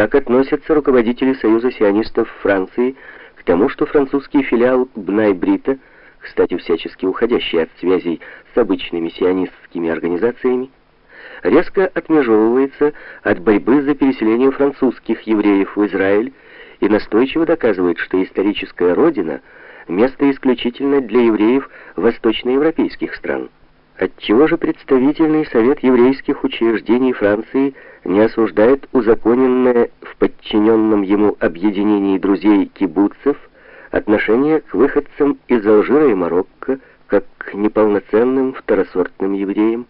как относятся руководители Союза сионистов Франции к тому, что французский филиал Бнайбрита, кстати, всячески уходящий от связей с обычными сионистскими организациями, резко отмежевывается от борьбы за переселение французских евреев в Израиль и настойчиво доказывает, что историческая родина – место исключительно для евреев восточноевропейских стран. Отчего же представительный совет еврейских учреждений Франции не осуждает узаконенное в подчиненном ему объединении друзей кибуцев отношение к выходцам из Алжира и Марокко как к неполноценным второсортным евреям?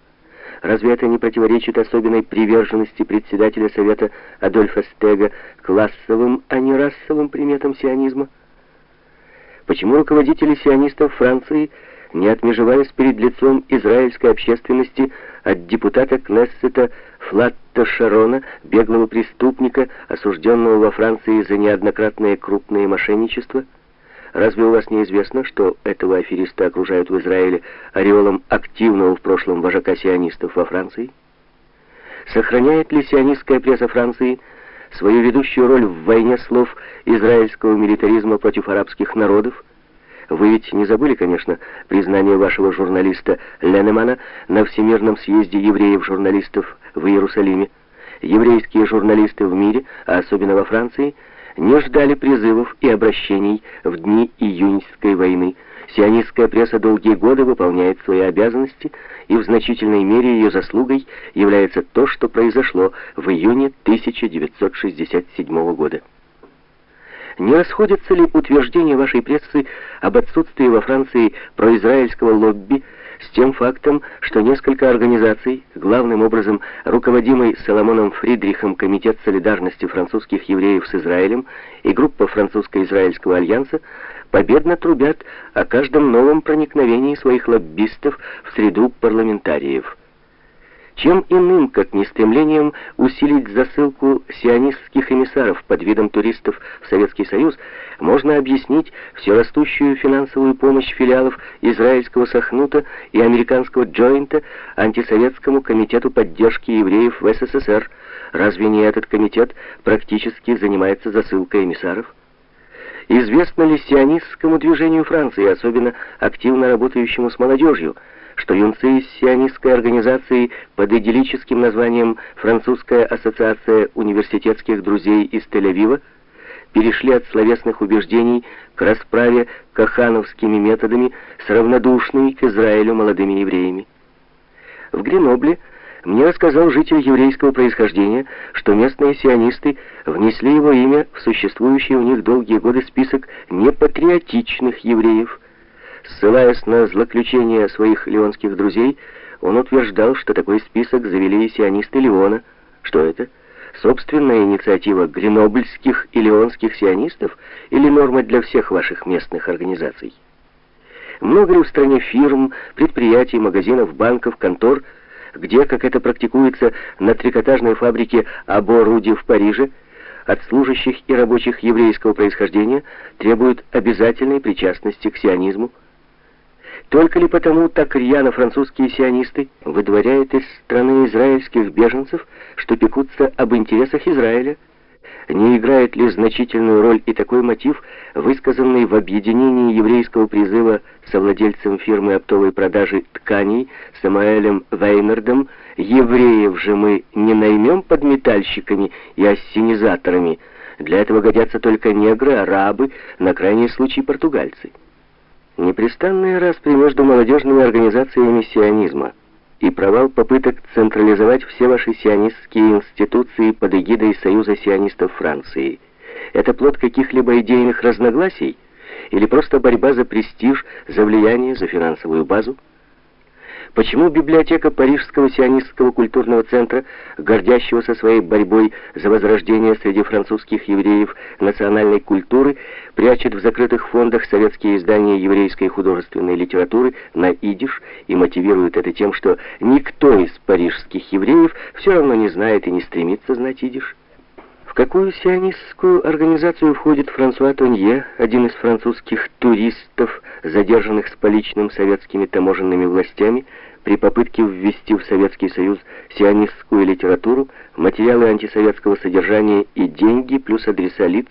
Разве это не противоречит особенной приверженности председателя Совета Адольфа Стега классовым, а не расовым приметам сионизма? Почему руководители сионистов Франции не отмежевались перед лицом израильской общественности от депутата Кнессета Флатта Шарона, беглого преступника, осужденного во Франции за неоднократное крупное мошенничество? Разве у вас не известно, что этого афериста окружают в Израиле ореолом активного в прошлом вожака сионистов во Франции? Сохраняет ли сионистская пресса Франции свою ведущую роль в войне слов израильского милитаризма против арабских народов? Вы ведь не забыли, конечно, признание вашего журналиста Ленемана на Всемирном съезде евреев-журналистов в Иерусалиме. Еврейские журналисты в мире, а особенно во Франции, не ждали призывов и обращений в дни июньской войны. Сионистская пресса долгие годы выполняет свои обязанности, и в значительной мере ее заслугой является то, что произошло в июне 1967 года. Не расходятся ли утверждения вашей прессы об отсутствии во Франции произраильского лобби с тем фактом, что несколько организаций, главным образом руководимый Соломоном Фридрихом Комитет солидарности французских евреев с Израилем и группа французско-израильского альянса, победно трубят о каждом новом проникновении своих лоббистов в среду парламентариев? Чем иным, как не стремлением усилить засылку сионистских эмиссаров под видом туристов в Советский Союз, можно объяснить все растущую финансовую помощь филиалов израильского Сахнута и американского Джойнта антисоветскому комитету поддержки евреев в СССР. Разве не этот комитет практически занимается засылкой эмиссаров? Известно ли сионистскому движению Франции, особенно активно работающему с молодежью, что юнцы из сионистской организации под идиллическим названием «Французская ассоциация университетских друзей из Тель-Авива» перешли от словесных убеждений к расправе кахановскими методами с равнодушными к Израилю молодыми евреями. В Гренобле мне рассказал житель еврейского происхождения, что местные сионисты внесли его имя в существующий у них долгие годы список непатриотичных евреев, Ссылаясь на злоключения своих леонских друзей, он утверждал, что такой список завели сионисты Леона. Что это? Собственная инициатива гренобльских и леонских сионистов или норма для всех ваших местных организаций? Много ли в стране фирм, предприятий, магазинов, банков, контор, где, как это практикуется на трикотажной фабрике Або-Руди в Париже, от служащих и рабочих еврейского происхождения требуют обязательной причастности к сионизму, только ли потому так рьяно французские сионисты выдворяют из страны израильских беженцев, что пекутся об интересах Израиля? Не играет ли значительную роль и такой мотив, высказанный в объединении еврейского призыва совладельцем фирмы оптовой продажи тканей Самаэлем Вейнардом «Евреев же мы не наймем подметальщиками и ассенизаторами, для этого годятся только негры, арабы, на крайний случай португальцы». Непрестанные распри между молодежными организациями сионизма и провал попыток централизовать все ваши сионистские институции под эгидой Союза сионистов Франции – это плод каких-либо идейных разногласий или просто борьба за престиж, за влияние, за финансовую базу? Почему библиотека Парижского сионистского культурного центра, гордящегося своей борьбой за возрождение среди французских евреев национальной культуры, прячет в закрытых фондах советские издания еврейской художественной литературы на идиш и мотивирует это тем, что никто из парижских евреев все равно не знает и не стремится знать идиш? Какую сионистскую организацию входит Франсуа Тонье, один из французских туристов, задержанных с поличным советскими таможенными властями, при попытке ввести в Советский Союз сионистскую литературу, материалы антисоветского содержания и деньги, плюс адреса лиц,